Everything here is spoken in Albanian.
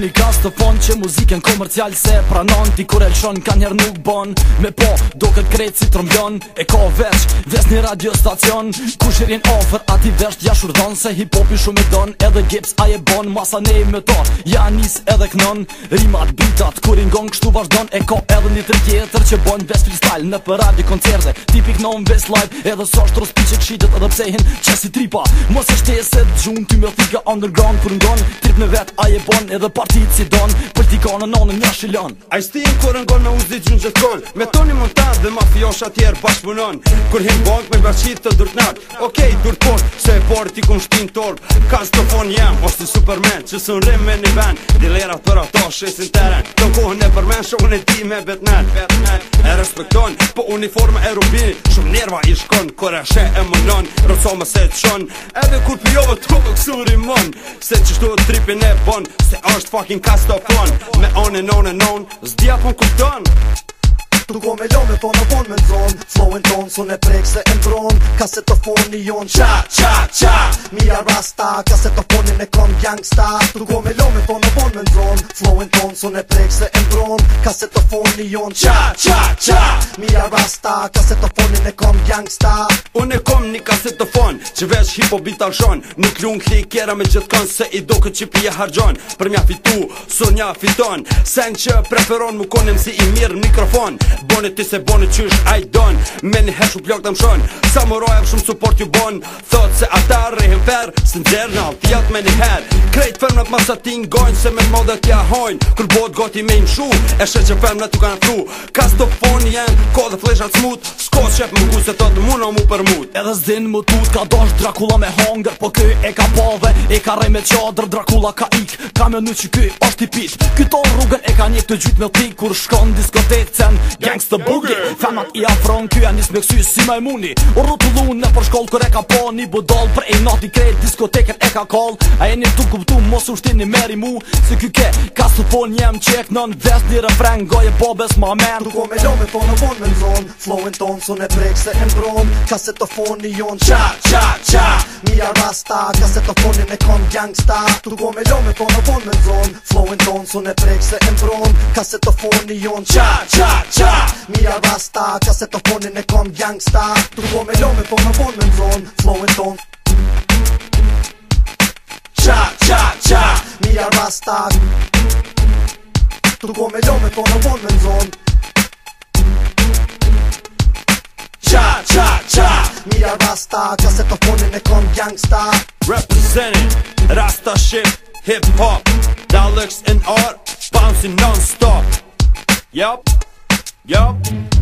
një gaz të fond që muziken komercial se pranon Ti kur elshon ka njerë nuk bon Me po do këtë krejt si trombion E ko vesh, vesh një radio stacion Ku shirin ofër ati vesh t'ja shurdon Se hip hopi shumë e don Edhe gips a je bon Masa ne i me to Ja nis edhe knon Rimat bitat kur i ngon kështu vazhdon E ko edhe një të tjetër që bon Vesh freestyle në për radio koncerte Tipik non vesh live Edhe so shtë rospi që kshidjet edhe psehin Që si tripa Mos e shtese të gjun Ty me fika underground kur ngon Trip në vet a je bon edhe atit si Për t'i ka në nonë një shilon A i sti në kërën gol me uzi gjunë gjëtë kolë Me toni montat dhe mafiosha tjerë bashkëpunon Kur hinë bank me bashkit të durtnat Okej, okay, se e por t'i kum shtin torb Ka s'to fon jam, o si superman Që së në rim me një ven Dilera për ato shesin teren Të kohën e përmen, shokën e ti me betnet E respekton, po uniforme e rubin Shumë nerva i shkonë kër e she e mënon Rëso më se të Edhe kur pjove të kukë po kësë rimon Se që shtu tripin e bon, se është fa fucking cast of fun Me on and on and on, pun po Tu go me lo me po me bon me ndron Flowin and tone so ne prek se e mbron Kasetofoni jon Qa, qa, qa Mi arrasta Kasetofoni me kon gangsta Tu go me lo me po me bon me ndron Flow and tone so ne prek se e mbron Kasetofoni jon Qa, qa, qa Mi arrasta Kasetofoni me kon gangsta Unë e kom një kasetofon Që vesh hipo hop shon Nuk ljun kli i kjera me gjithë kon Se i do këtë që e hargjon Për mja fitu, so nja fiton Sen që preferon më konem si i mirë mikrofon Bonit ti se bonit qysh I don Me një hesh u blok të mshon Sa më rojëm shumë support ju bon Thot se ata rehim fer Së në gjerë në me një her Krejt fermnat ma sa ti ngojnë Se me modet tja hojnë Kër bot goti me im shu E shet që fermnat tu kanë fru Kas jenë ko dhe flesh atë smut kosë qep më ku se të të muna mu për mut Edhe zdin më tut ka dosh Dracula me hunger Po kë e ka pove e ka rej me qadrë Dracula ka ik ka me nëqë kë është i pit Këto rrugën e ka një të gjyt me ti Kur shkon diskotecen gangs të bugi Femat i afron kë janë një smekësy si me muni U rrutullu në për shkoll kër e ka po një budol Për e nati krej diskoteket e ka koll A e një të kuptu mos u shtini meri mu Se kë ke ka së po njem qek Nën vest një refren goje bobes ma men Tu ko po me lo po me tonë vonë me nëzon Flowin tonë Son e prek se e mbron Kasetofoni jon Qa, qa, qa Mi arrasta me kon gangsta Tu go po me lo me kon po, zon Flowin ton Son e prek se e mbron Kasetofoni jon Qa, qa, qa Mi arrasta me kon gangsta Tu go po me lo me kon zon Flowin ton Qa, qa, qa Mi arrasta Tu go me lo me kon o pon zon Mira Rasta, čase to pone nekom gangsta Representing Rasta shit, hip hop Dialects and art, bouncing non-stop Yup, yup